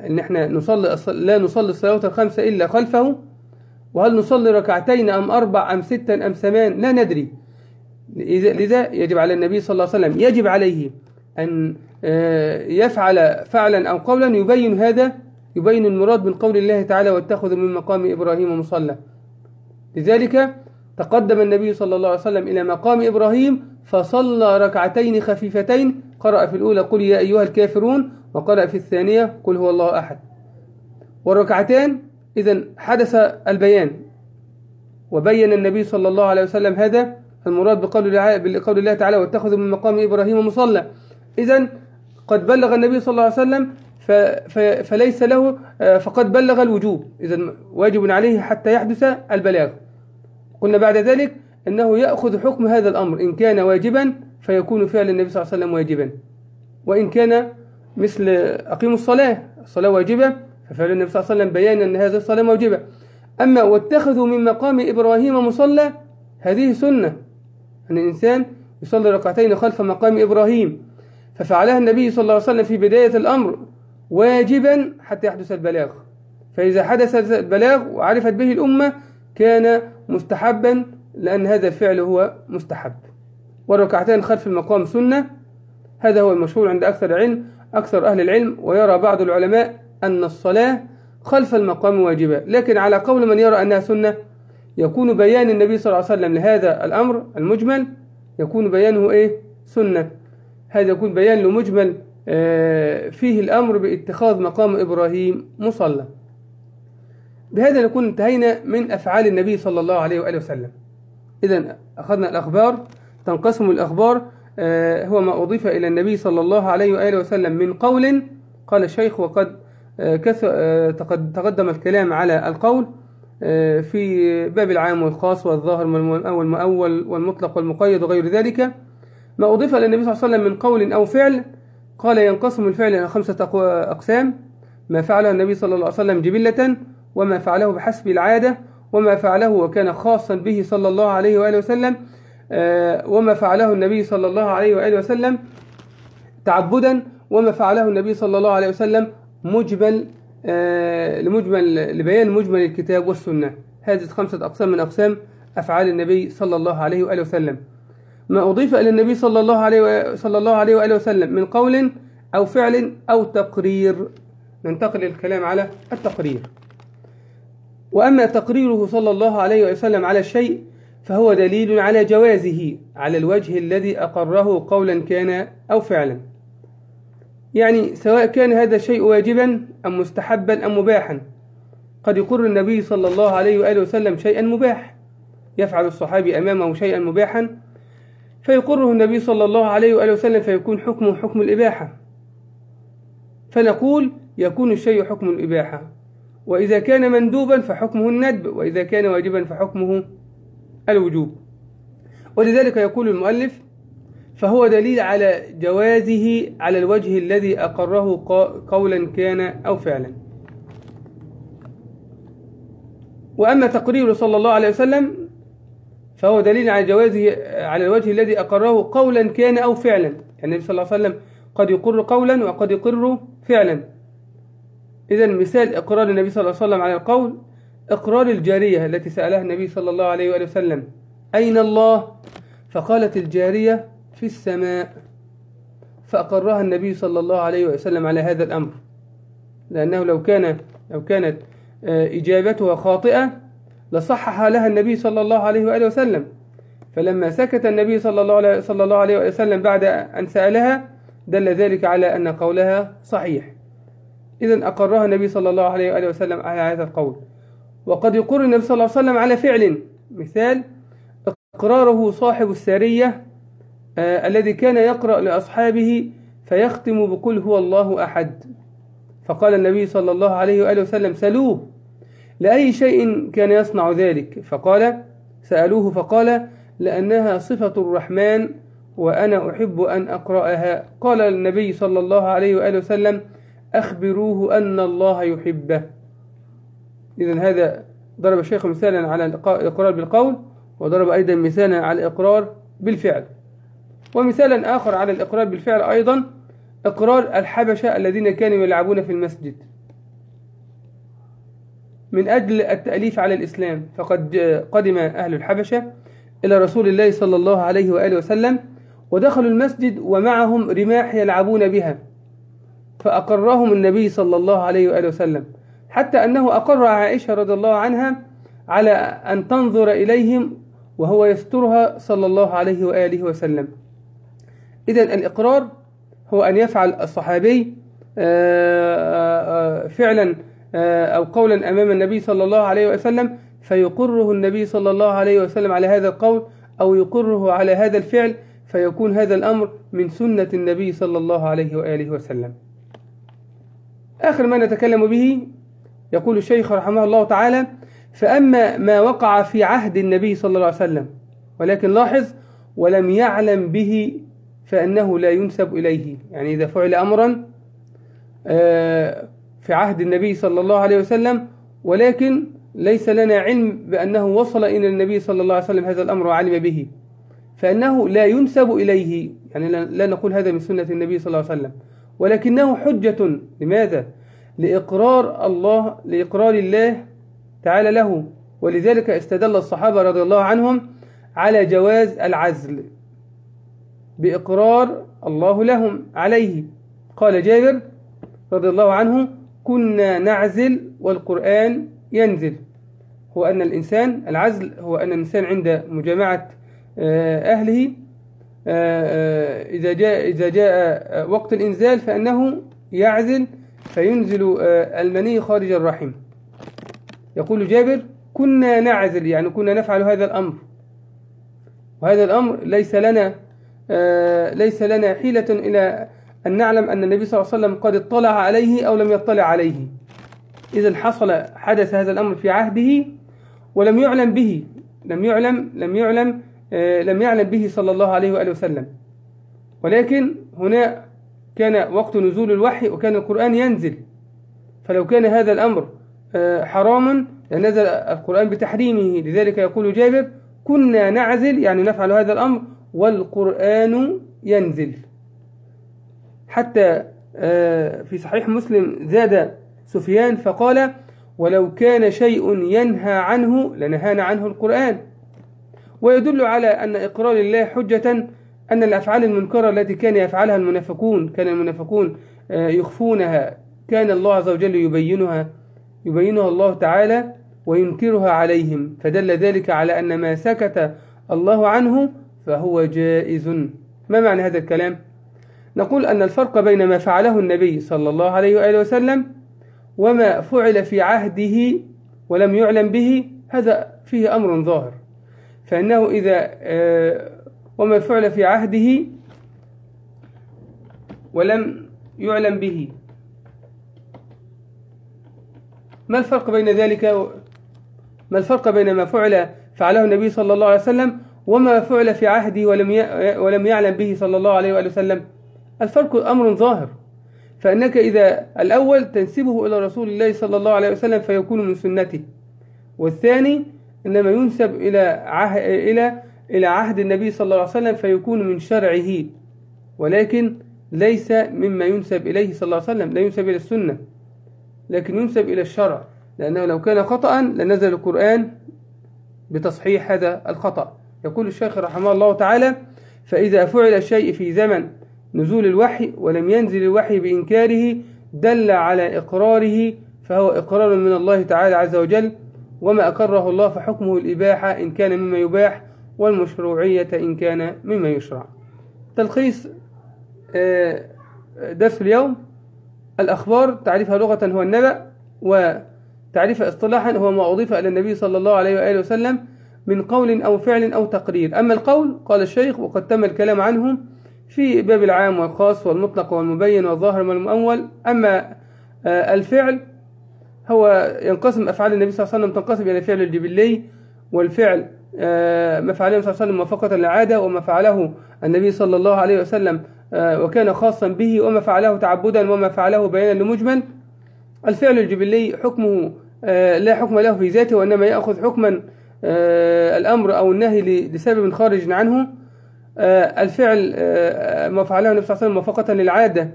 أن إحنا نصلي لا نصلي الصلوات الخمس إلا خلفه. وهل نصلي ركعتين أم أربع أم ستا أم ثمان؟ لا ندري. لذا يجب على النبي صلى الله عليه وسلم يجب عليه أن آه، يفعل فعلا أو قولا يبين هذا يبين المراد من قول الله تعالى واتخذوا من مقام إبراهيم مصلى لذلك تقدم النبي صلى الله عليه وسلم إلى مقام إبراهيم فصلى ركعتين خفيفتين قرأ في الأولى قل يا أيها الكافرون وقرأ في الثانية قل هو الله أحد والركعتين إذا حدث البيان وبين النبي صلى الله عليه وسلم هذا المراد بقول بقول الله تعالى واتخذوا من مقام إبراهيم مصلى. إذا قد بلغ النبي صلى الله عليه وسلم فليس له آه، فقد بلغ الوجوب. إذا واجب عليه حتى يحدث البلاغ. قلنا بعد ذلك أنه يأخذ حكم هذا الأمر. إن كان واجبا فيكون فعل النبي صلى الله عليه وسلم واجبا. وإن كان مثل أقيموا الصلاة الصلاة واجبة ففعل النبي صلى الله عليه وسلم بيان أن هذه الصلاة واجبة أما واتخذوا من مقام إبراهيم مصلى هذه سنة. أن الإنسان يصلي ركعتين خلف مقام إبراهيم. ففعلها النبي صلى الله عليه وسلم في بداية الأمر واجبا حتى يحدث البلاغ. فإذا حدث البلاغ وعرفت به الأمة كان مستحبا لأن هذا الفعل هو مستحب. والركعتين خلف المقام سنة. هذا هو المشهور عند أكثر العلم أكثر أهل العلم ويرى بعض العلماء أن الصلاة خلف المقام واجبة. لكن على قول من يرى أنها سنة يكون بيان النبي صلى الله عليه وسلم لهذا الأمر المجمل يكون بيانه إيه؟ سنة. هذا يكون بيان لمجمل آه، فيه الأمر باتخاذ مقام إبراهيم مصلى. بهذا نكون انتهينا من أفعال النبي صلى الله عليه وآله وسلم. إذا أخذنا الأخبار تنقسم الأخبار آه، هو ما أضيف إلى النبي صلى الله عليه وآله وسلم من قول قال الشيخ وقد آه، تقدم الكلام على القول في باب العام والخاص والظاهر والمؤول والمطلق والمقيد وغير ذلك. ما أضيف إلى النبي صلى الله عليه وسلم من قول أو فعل قال ينقسم الفعل إلى خمسة أقسام ما فعله النبي صلى الله عليه وسلم جبلة وما فعله بحسب العادة وما فعله وكان خاصا به صلى الله عليه وآله وسلم آه، وما فعله النبي صلى الله عليه وآله وسلم تعبدا وما فعله النبي صلى الله عليه وسلم مجمل آه، لمجمل لبيان مجمل الكتاب والسنة. هذه خمسة أقسام من أقسام أفعال النبي صلى الله عليه وآله وسلم. ما أضيف إلى النبي صلى الله عليه صلى الله عليه وآله وسلم من قول أو فعل أو تقرير. ننتقل الكلام على التقرير. وأما تقريره صلى الله عليه وسلم على الشيء فهو دليل على جوازه على الوجه الذي أقره قولا كان أو فعلا. يعني سواء كان هذا الشيء واجبا أم مستحبا أم مباحا. قد يقر النبي صلى الله عليه وآله وسلم شيئا مباح. يفعل الصحابي أمامه شيئا مباحا. فيقره النبي صلى الله عليه وآله وسلم فيكون حكمه حكم الإباحة. فنقول يكون الشيء حكم الإباحة. وإذا كان مندوبا فحكمه الندب وإذا كان واجبا فحكمه الوجوب. ولذلك يقول المؤلف فهو دليل على جوازه على الوجه الذي أقره قولا كان أو فعلا. وأما تقرير صلى الله عليه وسلم فهو دليل على جوازه على الوجه الذي أقره قولا كان أو فعلا. يعني النبي صلى الله عليه وسلم قد يقر قولا وقد يقر فعلا. إذا مثال إقرار النبي صلى الله عليه وسلم على القول إقرار الجارية التي سألها النبي صلى الله عليه وآله وسلم أين الله؟ فقالت الجارية في السماء فأقرها النبي صلى الله عليه وسلم على هذا الأمر. لأنه لو كان لو كانت آه، إجابتها خاطئة لصحح لها النبي صلى الله عليه وآله وسلم. فلما سكت النبي صلى الله عليه صلى الله عليه وسلم بعد أن سألها دل ذلك على أن قولها صحيح. إذا أقرها النبي صلى الله عليه وآله وسلم على هذا القول. وقد يقر النبي صلى الله عليه وسلم على فعل. مثال إقراره صاحب السارية الذي كان يقرأ لأصحابه فيختم بقول هو الله أحد. فقال النبي صلى الله عليه وآله وسلم سلوه لأي شيء كان يصنع ذلك؟ فقال سألوه فقال لأنها صفة الرحمن وأنا أحب أن أقرأها. قال النبي صلى الله عليه وآله وسلم أخبروه أن الله يحبه. إذا هذا ضرب الشيخ مثالا على الإقرار بالقول وضرب أيضا مثالا على الإقرار بالفعل. ومثالا آخر على الإقرار بالفعل أيضا إقرار الحبشة الذين كانوا يلعبون في المسجد. من أجل التأليف على الإسلام فقد قدم أهل الحبشة إلى رسول الله صلى الله عليه وآله وسلم ودخلوا المسجد ومعهم رماح يلعبون بها فأقرهم النبي صلى الله عليه وآله وسلم. حتى أنه أقر عائشة رضي الله عنها على أن تنظر إليهم وهو يسترها صلى الله عليه وآله وسلم. إذا الإقرار هو أن يفعل الصحابي آه، آه، آه، فعلا أو قولا أمام النبي صلى الله عليه وسلم فيقره النبي صلى الله عليه وسلم على هذا القول أو يقره على هذا الفعل فيكون هذا الأمر من سنة النبي صلى الله عليه وآله وسلم. آخر ما نتكلم به يقول الشيخ رحمه الله تعالى فأما ما وقع في عهد النبي صلى الله عليه وسلم ولكن لاحظ ولم يعلم به فإنه لا ينسب إليه. يعني إذا فعل أمرا آه، في عهد النبي صلى الله عليه وسلم ولكن ليس لنا علم بأنه وصل إلى النبي صلى الله عليه وسلم هذا الأمر وعلم به. فإنه لا ينسب إليه. يعني لا نقول هذا من سنة النبي صلى الله عليه وسلم. ولكنه حجة. لماذا؟ لإقرار الله لإقرار الله تعالى له. ولذلك استدل الصحابة رضي الله عنهم على جواز العزل. بإقرار الله لهم عليه. قال جابر رضي الله عنه كنا نعزل والقرآن ينزل. هو أن الإنسان العزل هو أن الإنسان عند مجامعة آه، أهله آه، آه، إذا جاء إذا جاء وقت الإنزال فإنه يعزل فينزل المني خارج الرحم. يقول جابر كنا نعزل. يعني كنا نفعل هذا الأمر. وهذا الأمر ليس لنا ليس لنا حيلة إلى أن نعلم أن النبي صلى الله عليه وسلم قد اطلع عليه أو لم يطلع عليه. إذا حصل حدث هذا الأمر في عهده ولم يعلم به لم يعلم لم يعلم آه، لم يعلم به صلى الله عليه وآله وسلم. ولكن هنا كان وقت نزول الوحي وكان القرآن ينزل. فلو كان هذا الأمر آه، حراما لنزل القرآن بتحريمه. لذلك يقول جابر كنا نعزل يعني نفعل هذا الأمر والقرآن ينزل. حتى آه، في صحيح مسلم زاد سفيان فقال ولو كان شيء ينهى عنه لنهانا عنه القرآن ويدل على أن إقرار الله حجة أن الأفعال المنكرة التي كان يفعلها المنافقون كان المنافقون آه، يخفونها. كان الله عز وجل يبينها يبينها الله تعالى وينكرها عليهم. فدل ذلك على أن ما سكت الله عنه فهو جائز. ما معنى هذا الكلام؟ نقول أن الفرق بين ما فعله النبي صلى الله عليه وآله وسلم وما فعل في عهده ولم يعلم به هذا فيه أمر ظاهر. فإنه إذا آه، وما فعل في عهده ولم يعلم به. ما الفرق بين ذلك؟ ما الفرق بين ما فعل فعله النبي صلى الله عليه وسلم وما فعل في عهده ولم ولم يعلم به صلى الله عليه وآله وسلم. الفرق أمر ظاهر. فإنك إذا الأول تنسبه إلى رسول الله صلى الله عليه وسلم فيكون من سنته. والثاني إنما ينسب إلى عهد إلى إلى عهد النبي صلى الله عليه وسلم فيكون من شرعه. ولكن ليس مما ينسب إليه صلى الله عليه وسلم لا ينسب إلى السنة لكن ينسب إلى الشرع. لأنه لو كان خطأ لنزل القرآن بتصحيح هذا الخطأ. يقول الشيخ رحمه الله تعالى فإذا فعل الشيء في زمن نزول الوحي ولم ينزل الوحي بإنكاره دل على إقراره فهو إقرار من الله تعالى عز وجل وما أقره الله فحكمه الإباحة إن كان مما يباح والمشروعية إن كان مما يشرع. تلخيص آه، درس اليوم الأخبار تعريفها لغة هو النبأ وتعريفها اصطلاحا هو ما أضيف إلى النبي صلى الله عليه وآله وسلم من قول أو فعل أو تقرير. أما القول قال الشيخ وقد تم الكلام عنه في باب العام والخاص والمطلق والمبين والظاهر والمؤول. أما آه، الفعل هو ينقسم أفعال النبي صلى الله عليه وسلم تنقسم إلى الفعل الجبلي والفعل آه، ما فعله صلى الله عليه وسلم موافقة للعادة وما فعله النبي صلى الله عليه وسلم آه، وكان خاصا به وما فعله تعبدا وما فعله بيانا لمجمل. الفعل الجبلي حكمه لا حكم له في ذاته وإنما يأخذ حكما الأمر أو النهي لسبب خارج عنه. آه، الفعل آه، ما فعله النبي صلى الله عليه وسلم موافقة للعادة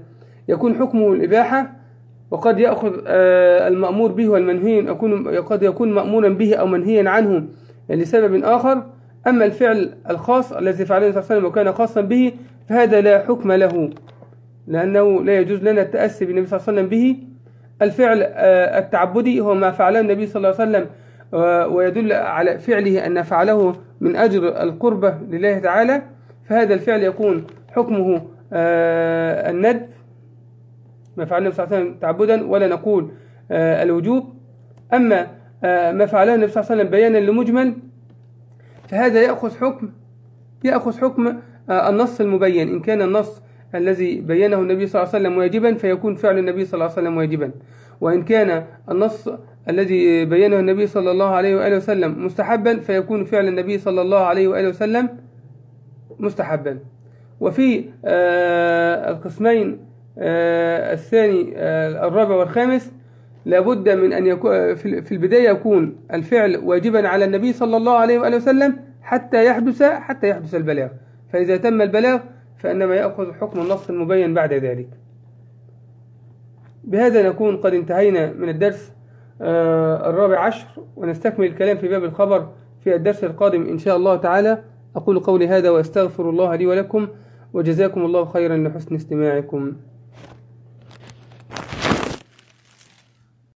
يكون حكمه الإباحة وقد يأخذ آه، المأمور به والمنهي يكون قد يكون مأمورا به أو منهيا عنه لسبب آخر. أما الفعل الخاص الذي فعله النبي صلى الله عليه وسلم وكان خاصا به فهذا لا حكم له لأنه لا يجوز لنا التأسي بالنبي صلى الله عليه وسلم به. الفعل التعبدي هو ما فعله النبي صلى الله عليه وسلم ويدل على فعله أن فعله من أجر القربة لله تعالى فهذا الفعل يكون حكمه آه الند ما فعله صلى الله عليه وسلم تعبدا ولا نقول آه الوجوب. أما آه ما فعله النبي صلى الله عليه وسلم بيانا لمجمل فهذا يأخذ حكم يأخذ حكم النص المبين. إن كان النص الذي بينه النبي صلى الله عليه وسلم واجبا فيكون فعل النبي صلى الله عليه وسلم واجبا. وإن كان النص الذي بينه النبي صلى الله عليه وآله وسلم مستحبا فيكون فعل النبي صلى الله عليه وآله وسلم مستحبا. وفي آه، القسمين آه، الثاني آه، الرابع والخامس لابد من أن يكون في البداية يكون الفعل واجبا على النبي صلى الله عليه وآله وسلم حتى يحدث حتى يحدث البلاغ. فإذا تم البلاغ فإنما يأخذ حكم النص المبين بعد ذلك. بهذا نكون قد انتهينا من الدرس. الرابع عشر ونستكمل الكلام في باب الخبر في الدرس القادم إن شاء الله تعالى. أقول قولي هذا وأستغفر الله لي ولكم وجزاكم الله خيرا لحسن استماعكم.